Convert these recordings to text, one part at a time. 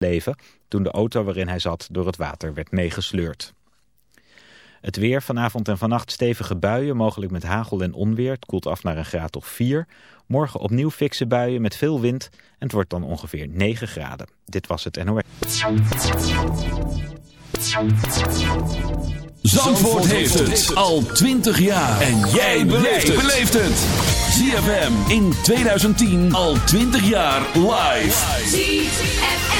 leven toen de auto waarin hij zat door het water werd meegesleurd. Het weer vanavond en vannacht stevige buien, mogelijk met hagel en onweer. Het koelt af naar een graad of 4. Morgen opnieuw fikse buien met veel wind en het wordt dan ongeveer 9 graden. Dit was het NOS. Zandvoort heeft het al 20 jaar. En jij beleeft het. ZFM in 2010 al 20 jaar live. ZFM.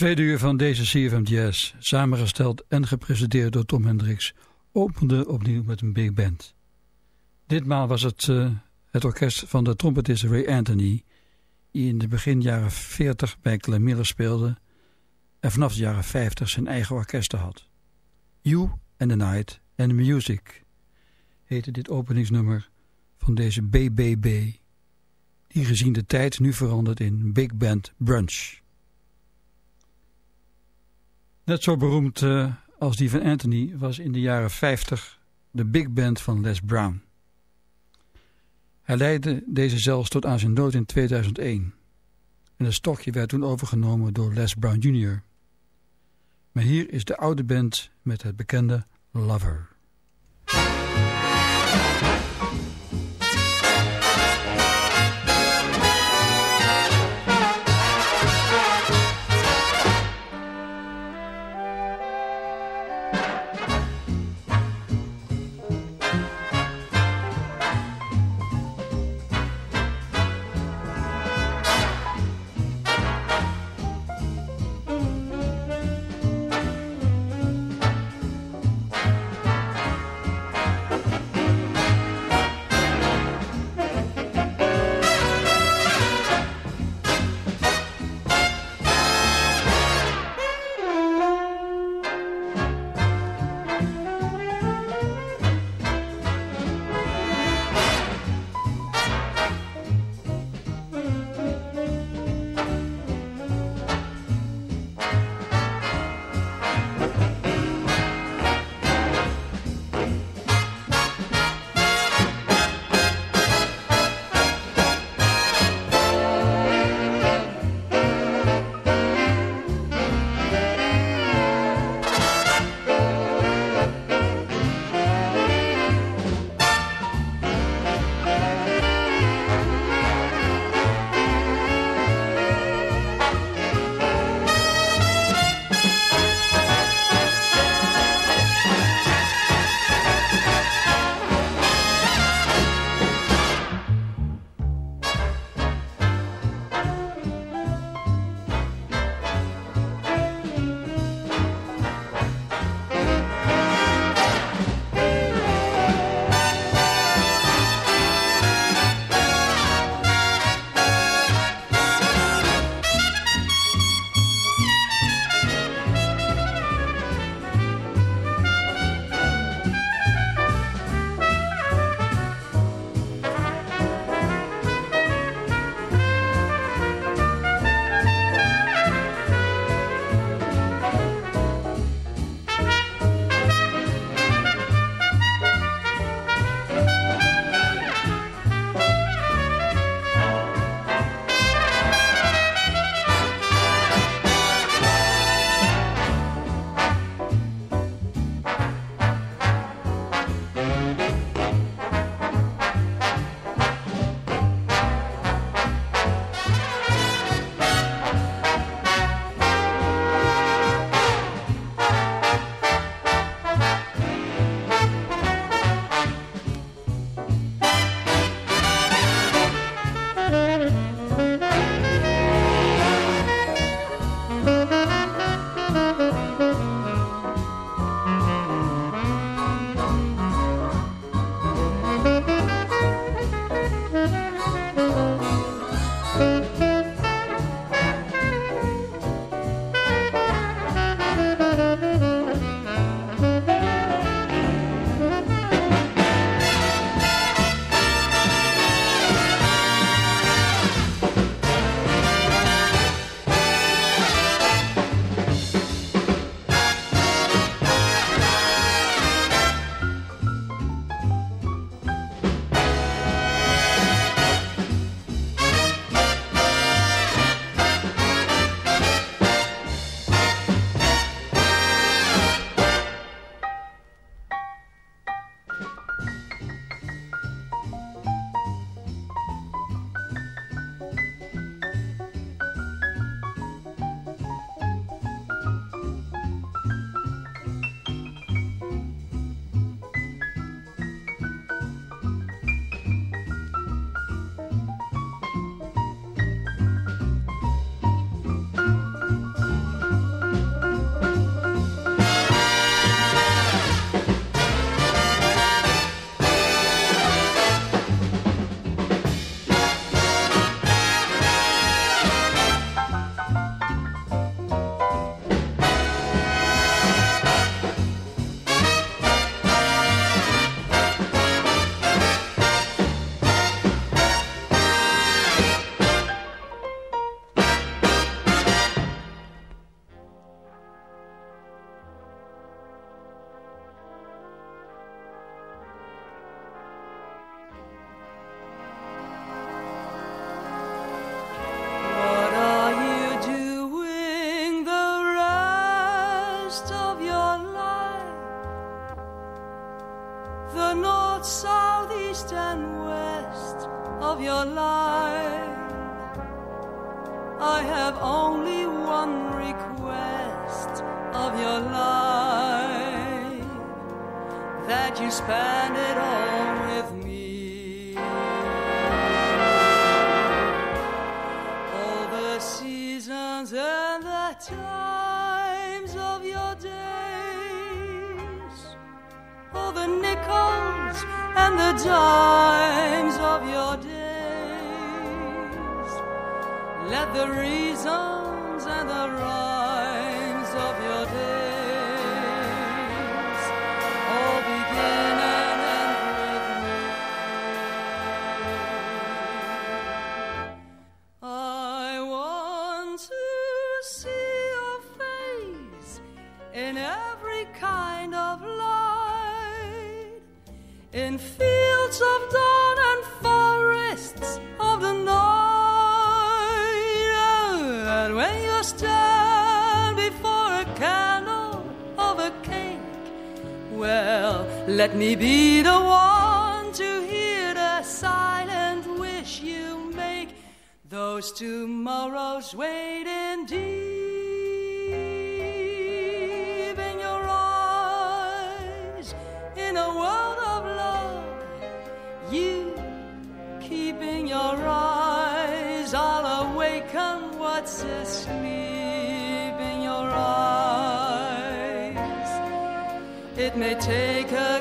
Tweede uur van deze CFM Jazz, samengesteld en gepresenteerd door Tom Hendricks, opende opnieuw met een big band. Ditmaal was het uh, het orkest van de trompetist Ray Anthony, die in de begin jaren 40 bij Miller speelde en vanaf de jaren 50 zijn eigen orkest had. You and the Night and the Music heette dit openingsnummer van deze BBB, die gezien de tijd nu verandert in Big Band Brunch. Net zo beroemd uh, als die van Anthony was in de jaren 50 de big band van Les Brown. Hij leidde deze zelfs tot aan zijn dood in 2001. En het stokje werd toen overgenomen door Les Brown Jr. Maar hier is de oude band met het bekende Lover. Let me be the one to hear the silent wish you make. Those tomorrows waiting deep in your eyes, in a world of love, you keeping your eyes, I'll awaken what's asleep in your eyes. It may take a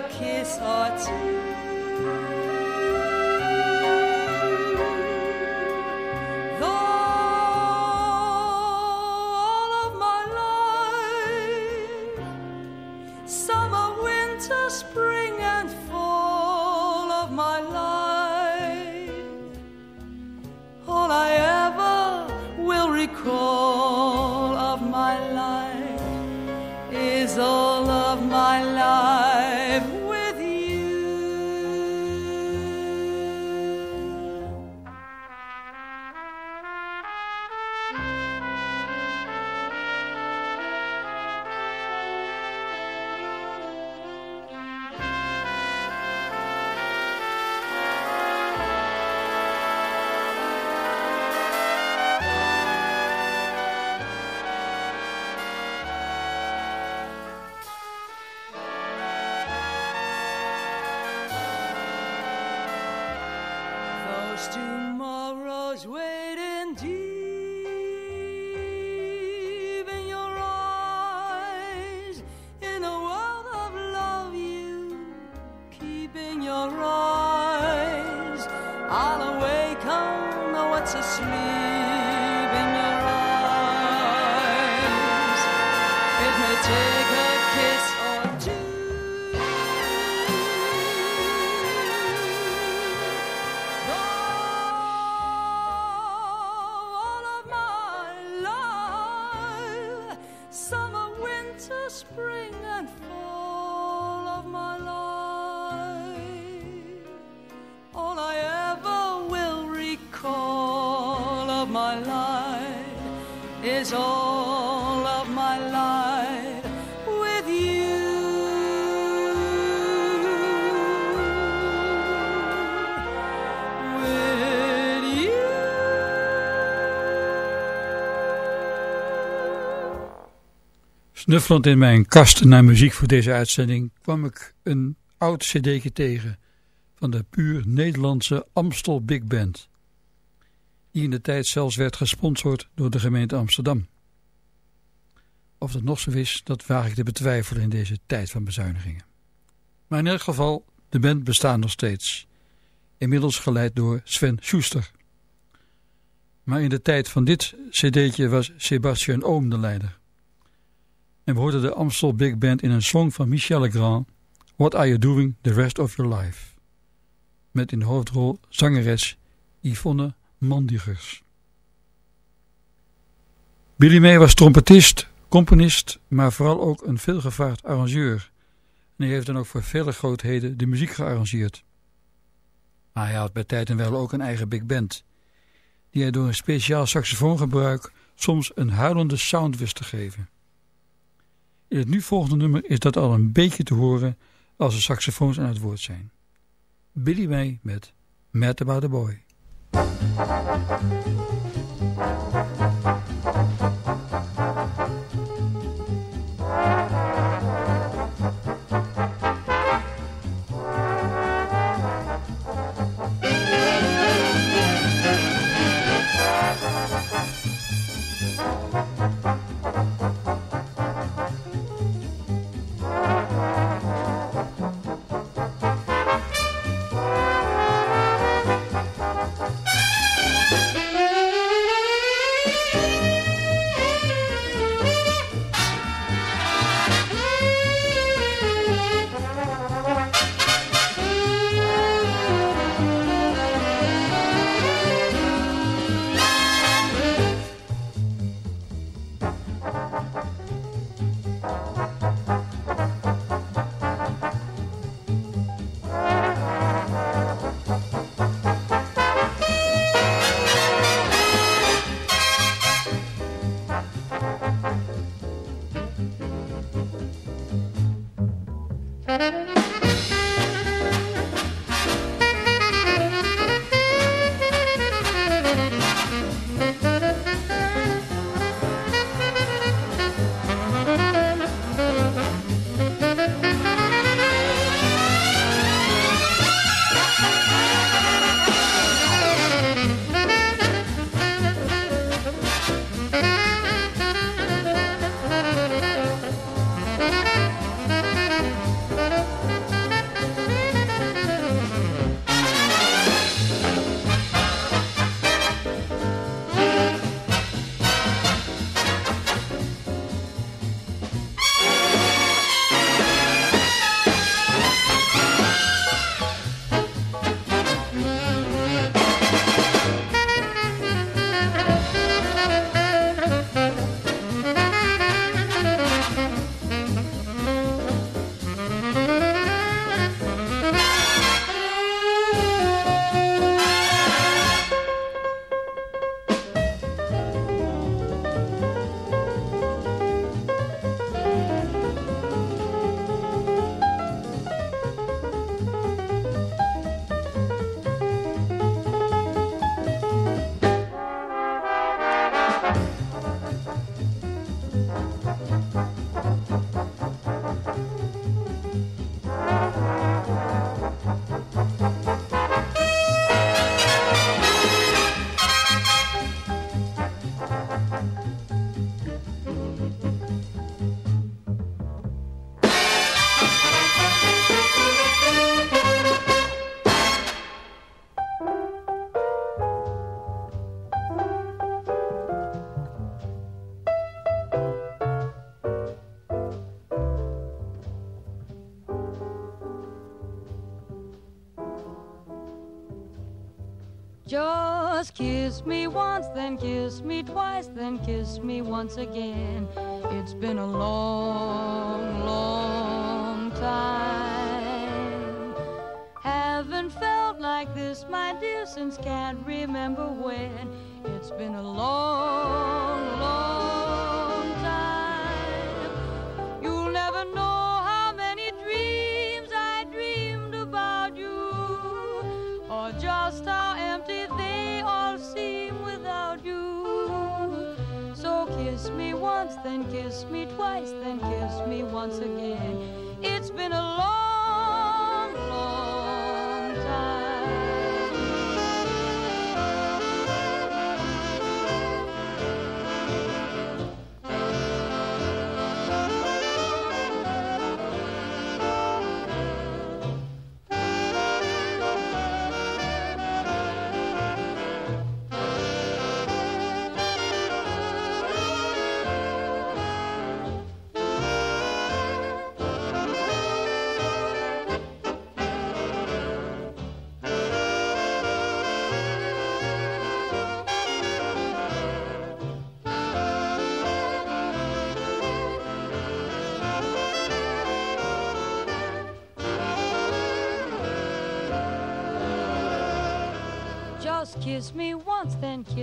Snuffelend in mijn kast naar muziek voor deze uitzending kwam ik een oud cd'tje tegen van de puur Nederlandse Amstel Big Band. Die in de tijd zelfs werd gesponsord door de gemeente Amsterdam. Of dat nog zo is, dat waag ik te betwijfelen in deze tijd van bezuinigingen. Maar in elk geval, de band bestaat nog steeds. Inmiddels geleid door Sven Schuster. Maar in de tijd van dit cd'tje was Sebastian Oom de leider. En we hoorden de Amstel Big Band in een song van Michel Legrand, What Are You Doing The Rest Of Your Life? Met in de hoofdrol zangeres Yvonne Mandigers. Billy May was trompetist, componist, maar vooral ook een veelgevraagd arrangeur. En hij heeft dan ook voor vele grootheden de muziek gearrangeerd. Maar hij had bij tijd en wel ook een eigen big band, die hij door een speciaal saxofoongebruik soms een huilende sound wist te geven. In het nu volgende nummer is dat al een beetje te horen als de saxofoons aan het woord zijn. Billy May met Mad a Boy. Just kiss me once, then kiss me twice, then kiss me once again. It's been a long, long time. Haven't felt like this, my dear, since can't remember when. It's been a long, long then kiss me twice, then kiss me once again. It's been a long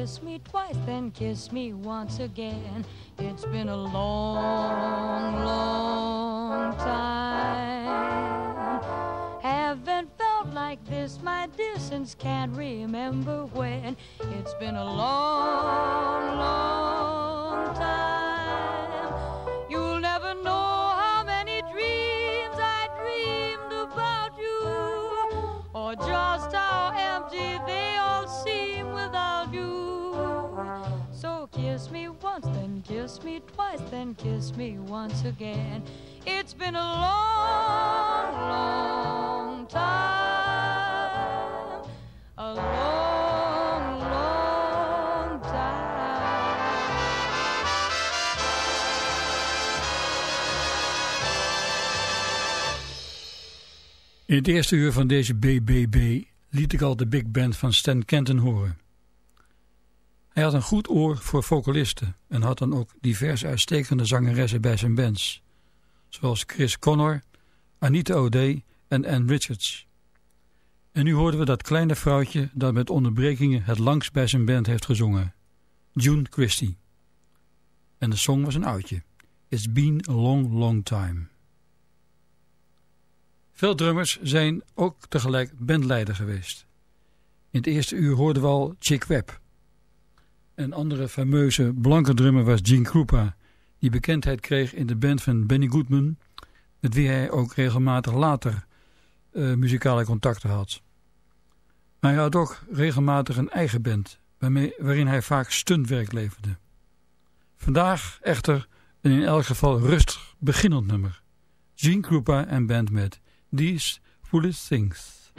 kiss me twice, then kiss me once again. It's been a long, long time. Haven't felt like this, my distance can't remember when. It's been a long, long kiss me once again. It's been a long, long time. A long, long time. In het eerste uur van deze BBB liet ik al de big band van Stan Kenton horen. Hij had een goed oor voor vocalisten en had dan ook diverse uitstekende zangeressen bij zijn bands zoals Chris Connor, Anita O'Day en Ann Richards. En nu hoorden we dat kleine vrouwtje dat met onderbrekingen het langst bij zijn band heeft gezongen, June Christie. En de song was een oudje, It's Been a Long Long Time. Veel drummers zijn ook tegelijk bandleider geweest. In het eerste uur hoorden we al Chick Webb. Een andere fameuze blanke drummer was Gene Krupa die bekendheid kreeg in de band van Benny Goodman, met wie hij ook regelmatig later uh, muzikale contacten had. Maar hij had ook regelmatig een eigen band, waarmee, waarin hij vaak stuntwerk leverde. Vandaag echter een in elk geval rustig beginnend nummer. Gene Krupa en band met These Foolish Things.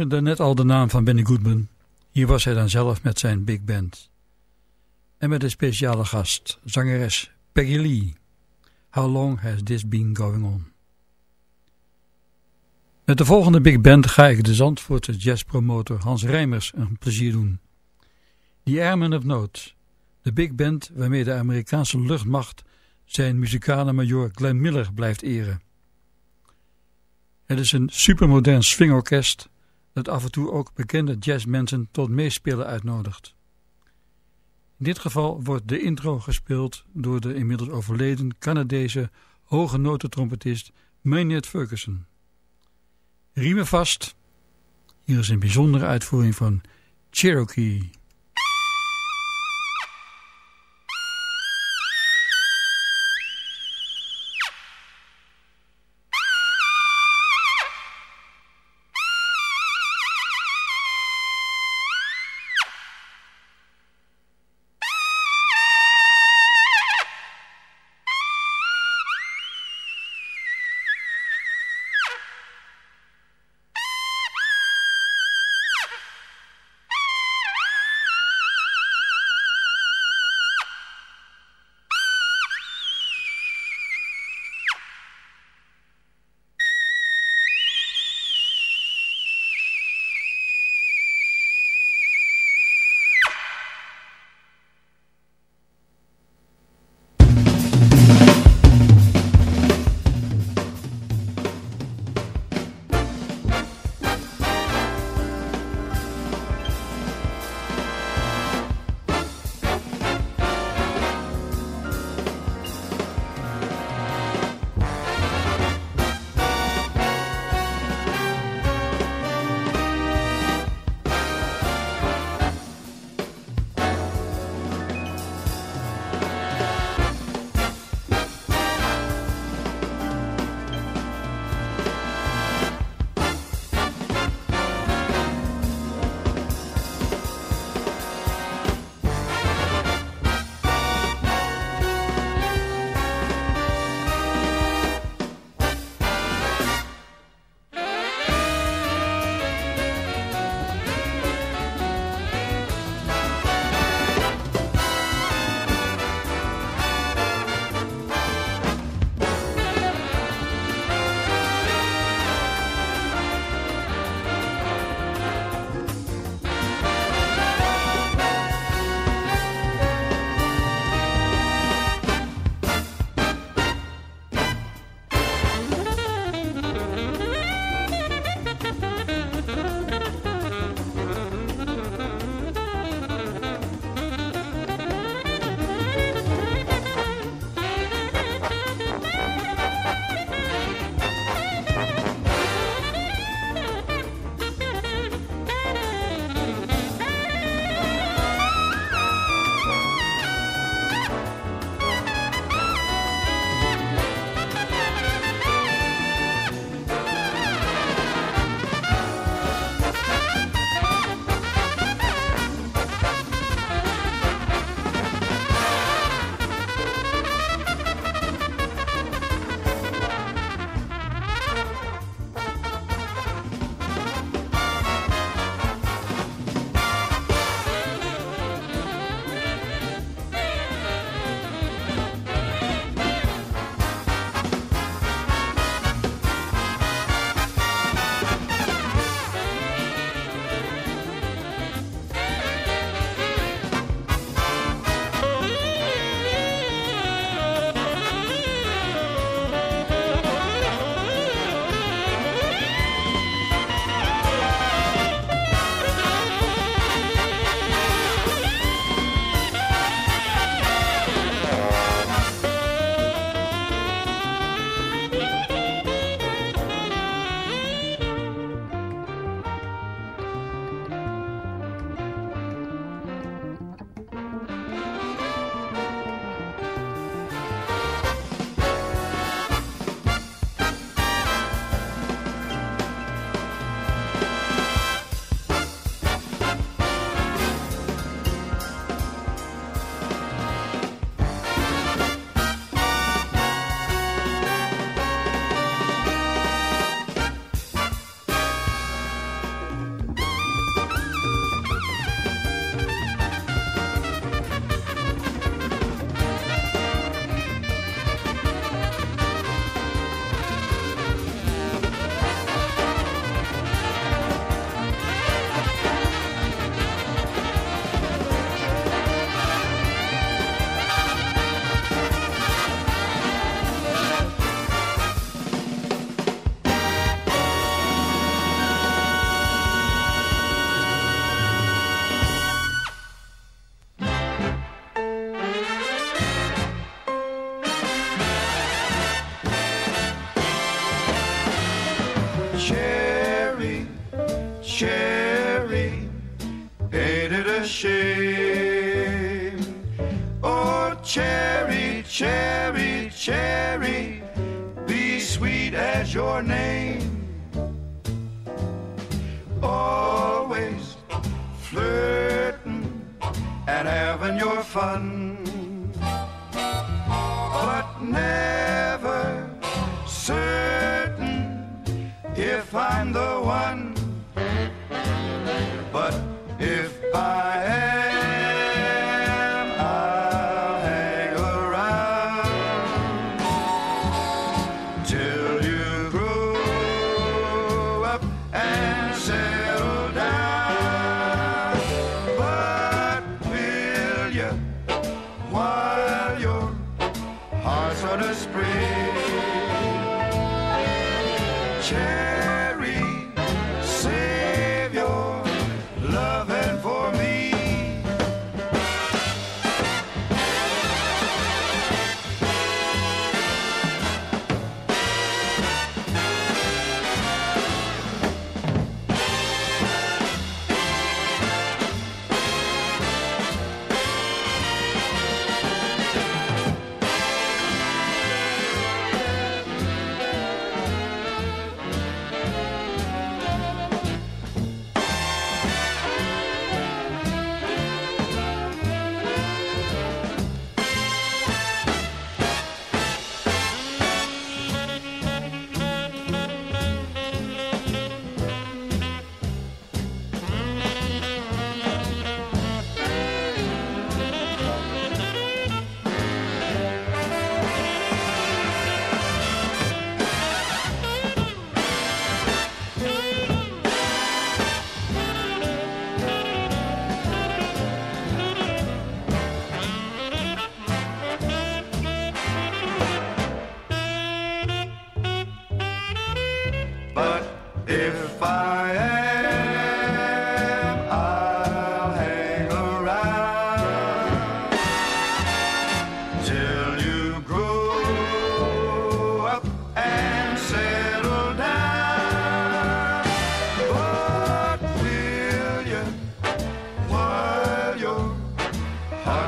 Noemde daarnet al de naam van Benny Goodman. Hier was hij dan zelf met zijn big band. En met een speciale gast, zangeres Peggy Lee. How long has this been going on? Met de volgende big band ga ik de Zandvoortse jazzpromotor Hans Rijmers een plezier doen. The Airmen of Note, de big band waarmee de Amerikaanse luchtmacht zijn muzikale major Glenn Miller blijft eren. Het is een supermodern swingorkest dat af en toe ook bekende jazzmensen tot meespelen uitnodigt. In dit geval wordt de intro gespeeld door de inmiddels overleden Canadese hoge notentrompetist Maynard Ferguson. Riemen vast, hier is een bijzondere uitvoering van Cherokee.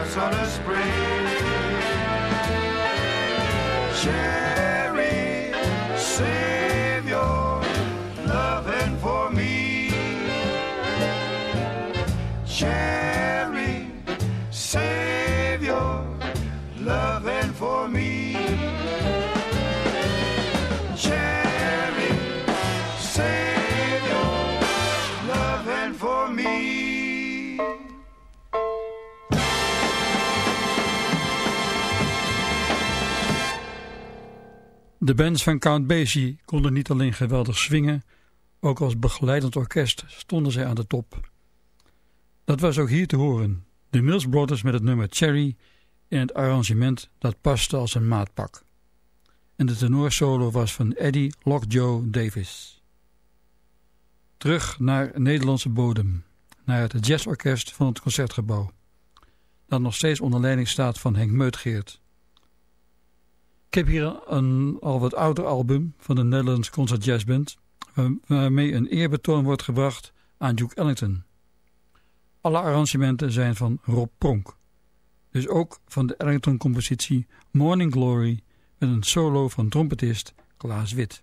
Heart's on a spring? Cherry, save De bands van Count Basie konden niet alleen geweldig swingen, ook als begeleidend orkest stonden zij aan de top. Dat was ook hier te horen. De Mills Brothers met het nummer Cherry in het arrangement dat paste als een maatpak. En de tenorsolo was van Eddie Lockjaw Davis. Terug naar Nederlandse bodem, naar het jazzorkest van het Concertgebouw, dat nog steeds onder leiding staat van Henk Meutgeert. Ik heb hier een al wat ouder album van de Netherlands Concert Jazz Band, waar- waarmee een eerbetoon wordt gebracht aan Duke Ellington. Alle arrangementen zijn van Rob Pronk, dus ook van de Ellington-compositie Morning Glory met een solo van trompetist Klaas Wit.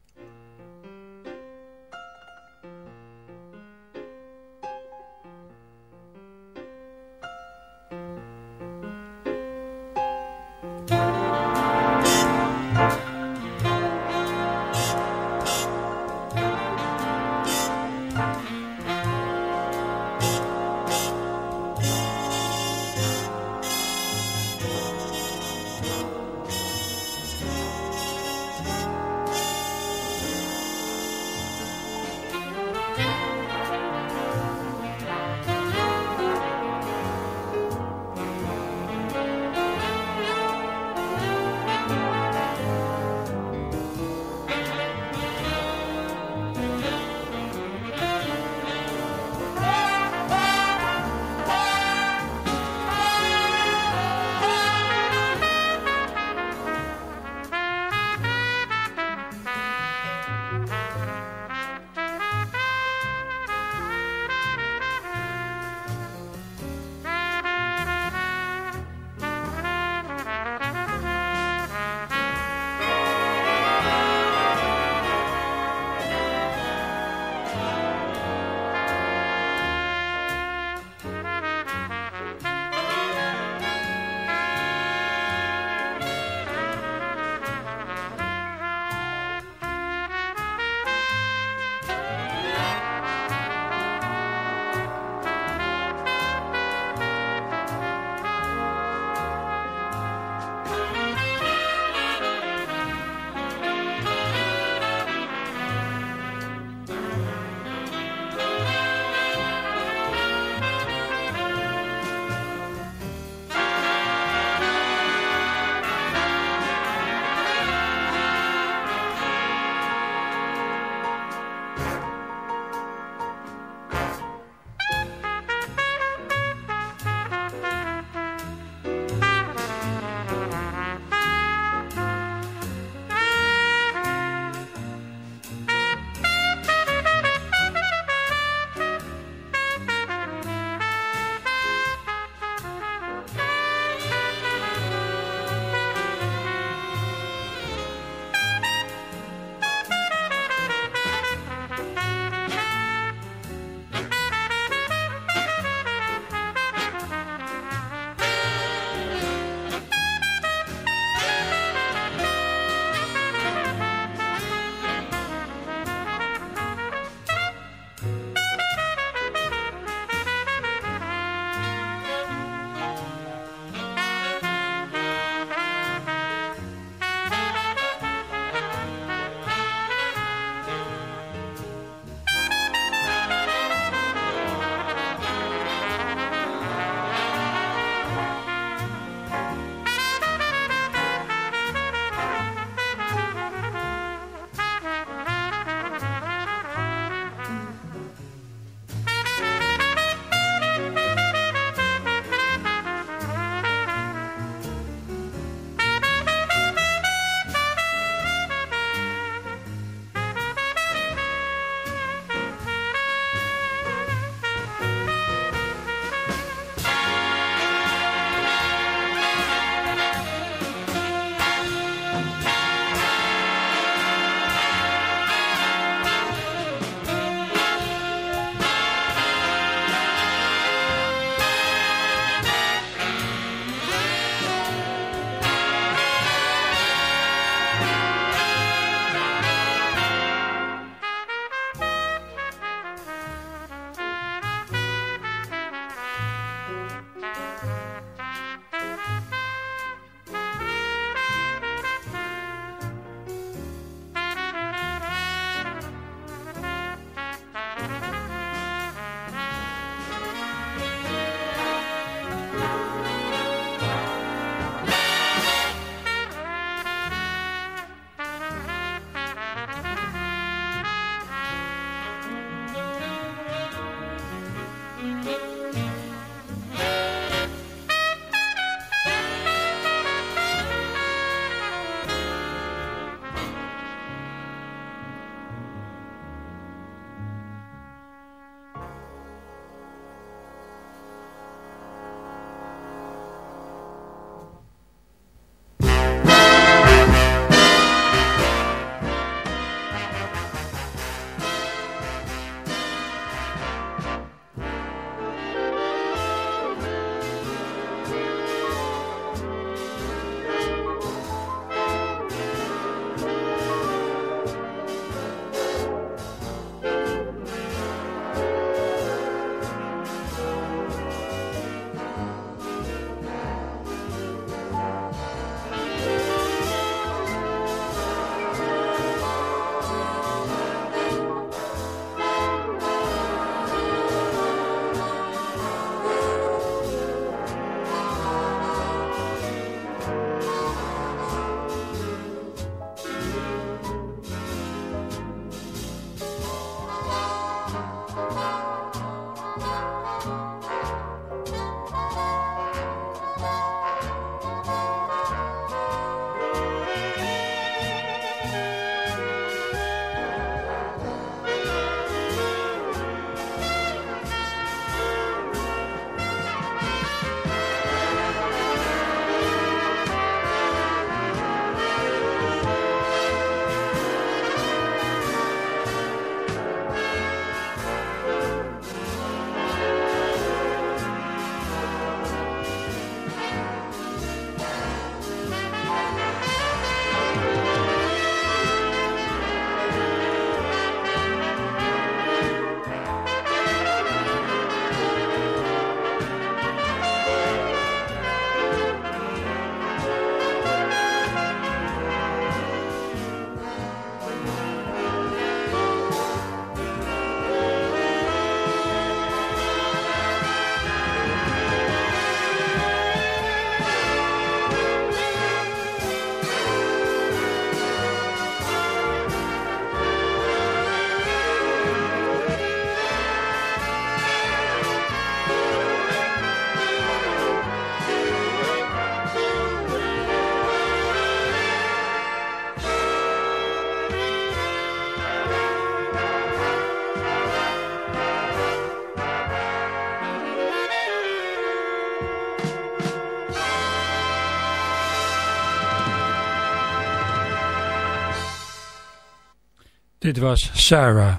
Dit was Sarah,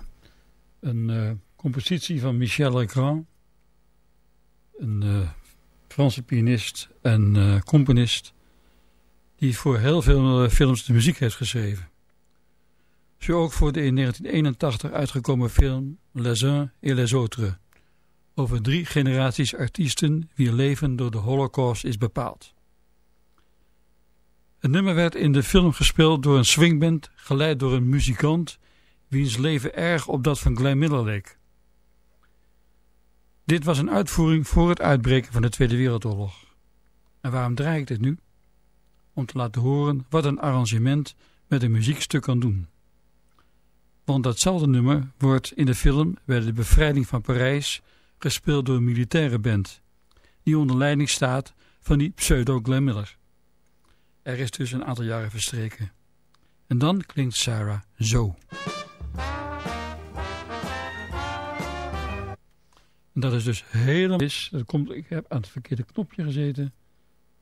een uh, compositie van Michel Legrand, een uh, Franse pianist en uh, componist die voor heel veel films de muziek heeft geschreven. Zo ook voor de in 1981 uitgekomen film Les uns et les autres, over drie generaties artiesten wier leven door de holocaust is bepaald. Het nummer werd in de film gespeeld door een swingband, geleid door een muzikant, wiens leven erg op dat van Glenn Miller leek. Dit was een uitvoering voor het uitbreken van de Tweede Wereldoorlog. En waarom draai ik dit nu? Om te laten horen wat een arrangement met een muziekstuk kan doen. Want datzelfde nummer wordt in de film bij de bevrijding van Parijs gespeeld door een militaire band, die onder leiding staat van die pseudo Glenn Miller. Er is dus een aantal jaren verstreken. En dan klinkt Sarah zo. Dat is dus helemaal mis. Dat komt, ik heb aan het verkeerde knopje gezeten.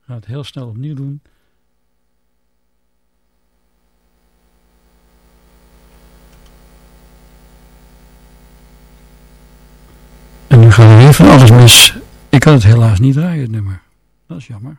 Ga het heel snel opnieuw doen. En nu gaat er weer van alles mis. Ik kan het helaas niet draaien, nummer. Dat is jammer.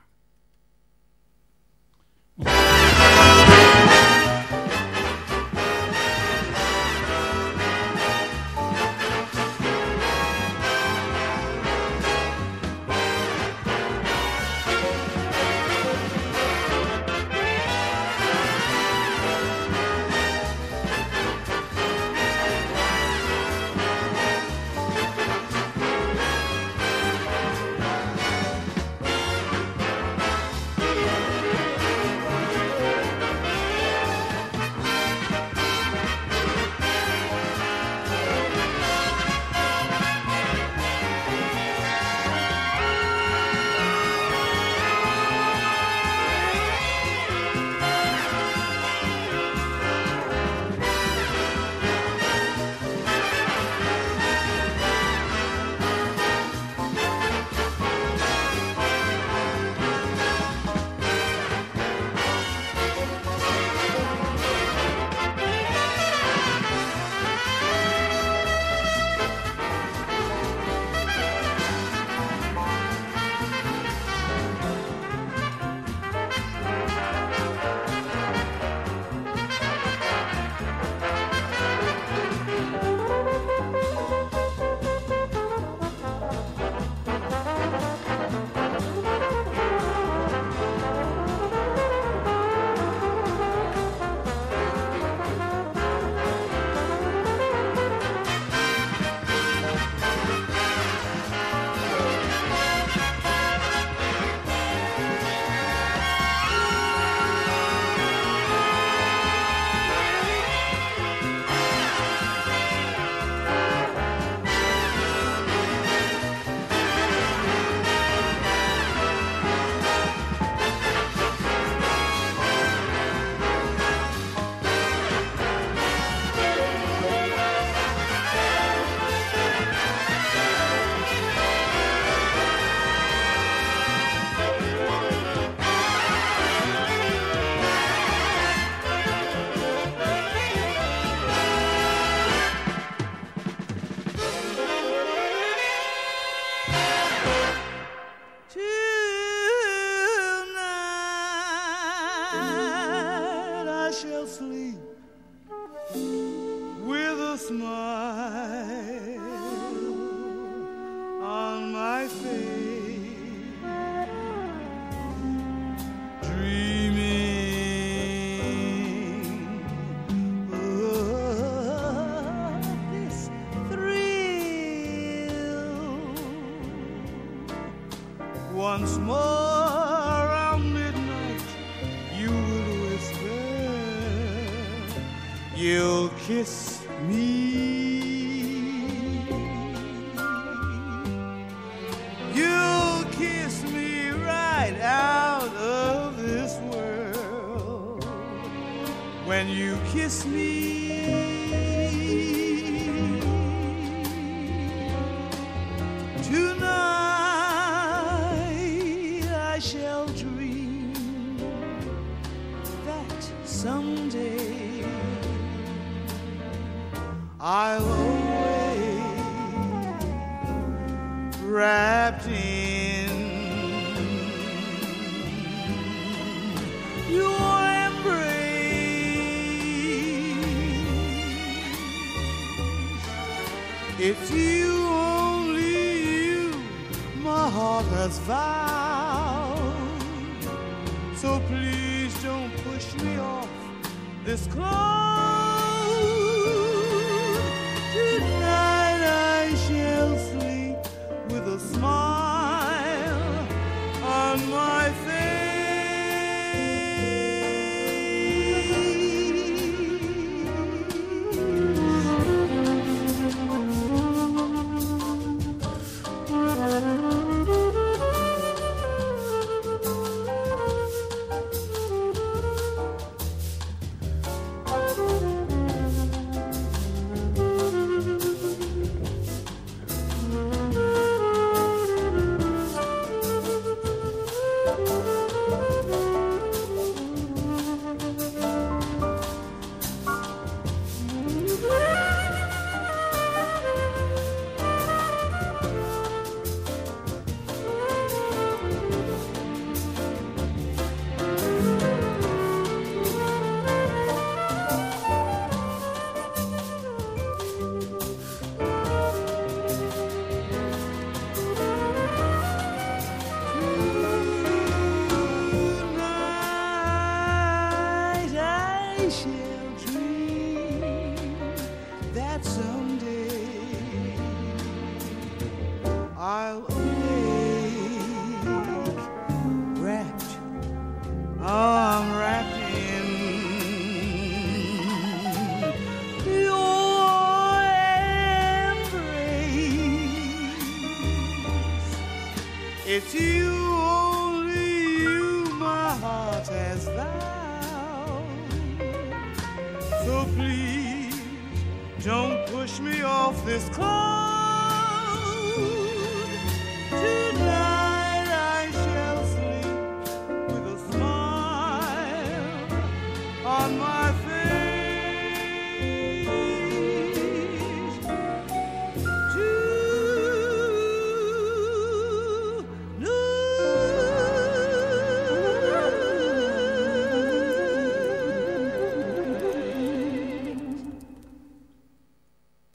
once more around midnight you will whisper, you'll kiss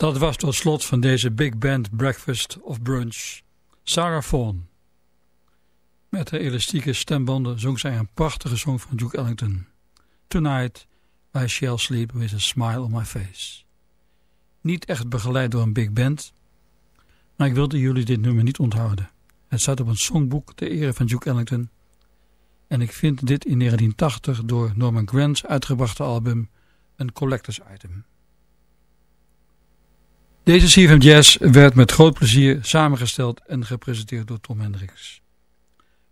Dat was tot slot van deze Big Band Breakfast of Brunch. Sarah. Met haar elastieke stembanden zong zij een prachtige song van Duke Ellington. Tonight I shall sleep with a smile on my face. Niet echt begeleid door een big band, maar ik wilde jullie dit nummer niet onthouden. Het staat op een songboek ter ere van Duke Ellington. En ik vind dit in 1980 door Norman Granz uitgebrachte album een collectors item. Deze CFM Jazz werd met groot plezier samengesteld en gepresenteerd door Tom Hendricks.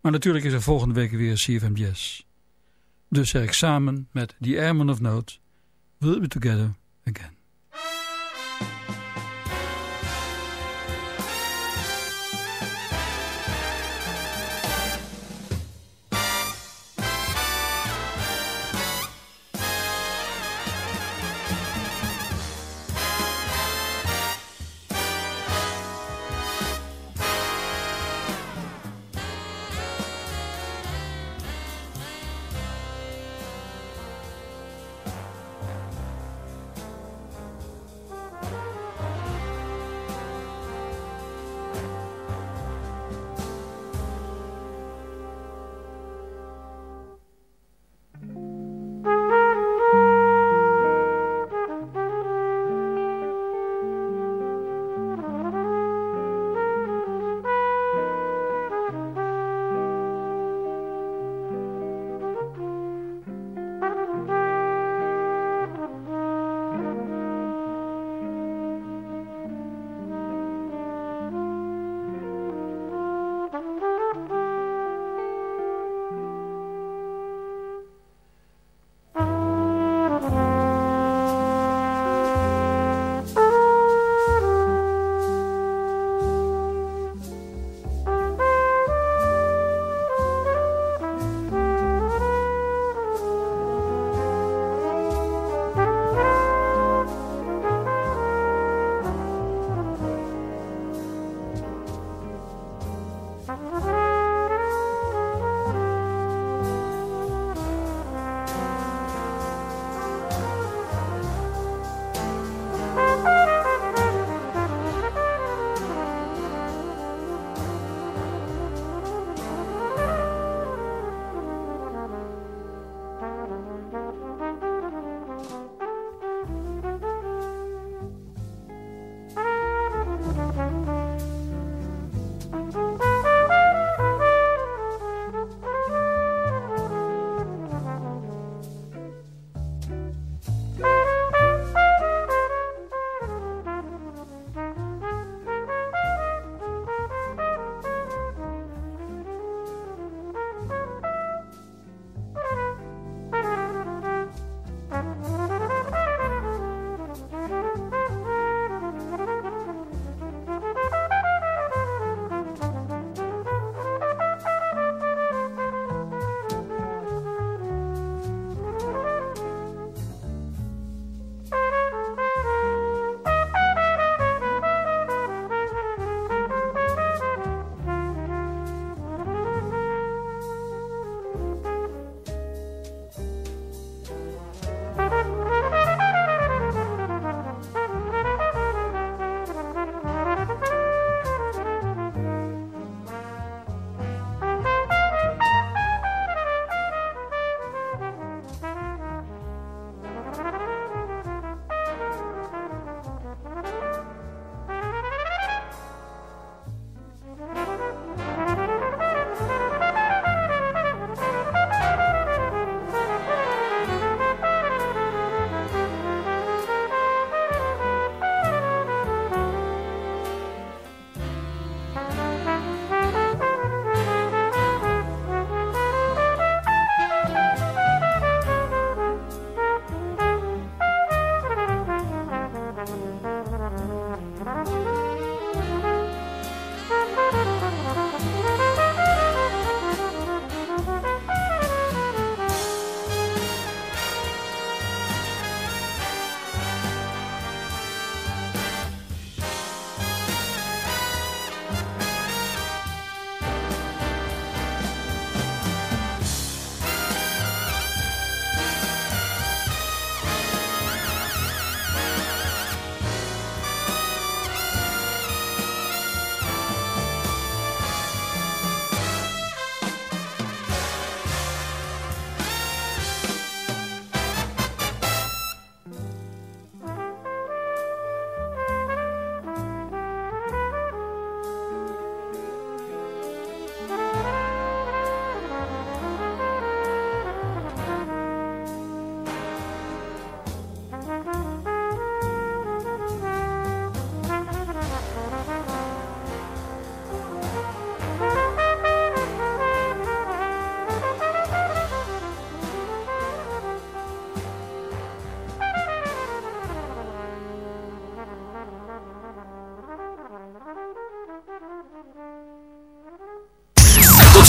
Maar natuurlijk is er volgende week weer CFM Jazz. Dus zeg ik samen met The Airman of Note, We'll be together again.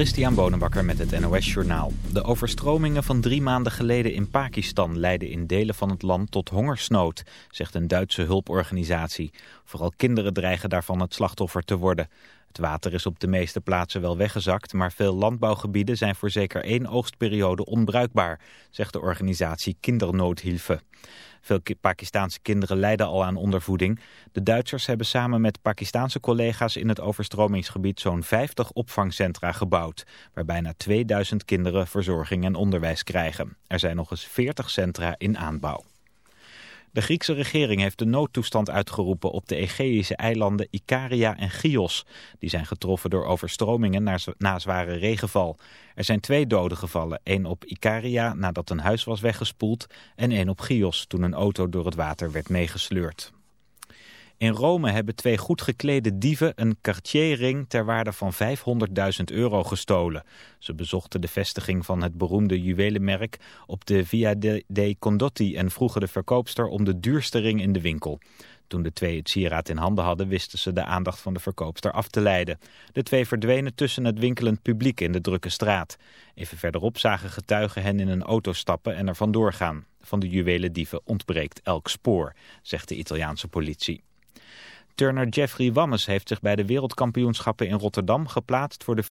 Christian Bonenbakker met het NOS Journaal. De overstromingen van drie maanden geleden in Pakistan leiden in delen van het land tot hongersnood, zegt een Duitse hulporganisatie. Vooral kinderen dreigen daarvan het slachtoffer te worden. Het water is op de meeste plaatsen wel weggezakt, maar veel landbouwgebieden zijn voor zeker één oogstperiode onbruikbaar, zegt de organisatie Kindernoodhilfe. Veel Pakistaanse kinderen lijden al aan ondervoeding. De Duitsers hebben samen met Pakistaanse collega's in het overstromingsgebied zo'n 50 opvangcentra gebouwd, waar bijna 2000 kinderen verzorging en onderwijs krijgen. Er zijn nog eens 40 centra in aanbouw. De Griekse regering heeft de noodtoestand uitgeroepen op de Egeïsche eilanden Ikaria en Chios. Die zijn getroffen door overstromingen na zware regenval. Er zijn twee doden gevallen, één op Ikaria nadat een huis was weggespoeld en één op Chios toen een auto door het water werd meegesleurd. In Rome hebben twee goed geklede dieven een Cartier-ring ter waarde van 500.000 euro gestolen. Ze bezochten de vestiging van het beroemde juwelenmerk op de Via dei Condotti en vroegen de verkoopster om de duurste ring in de winkel. Toen de twee het sieraad in handen hadden, wisten ze de aandacht van de verkoopster af te leiden. De twee verdwenen tussen het winkelend publiek in de drukke straat. Even verderop zagen getuigen hen in een auto stappen en er vandoor gaan. Van de juwelendieven ontbreekt elk spoor, zegt de Italiaanse politie. Turner Jeffrey Wammes heeft zich bij de wereldkampioenschappen in Rotterdam geplaatst voor de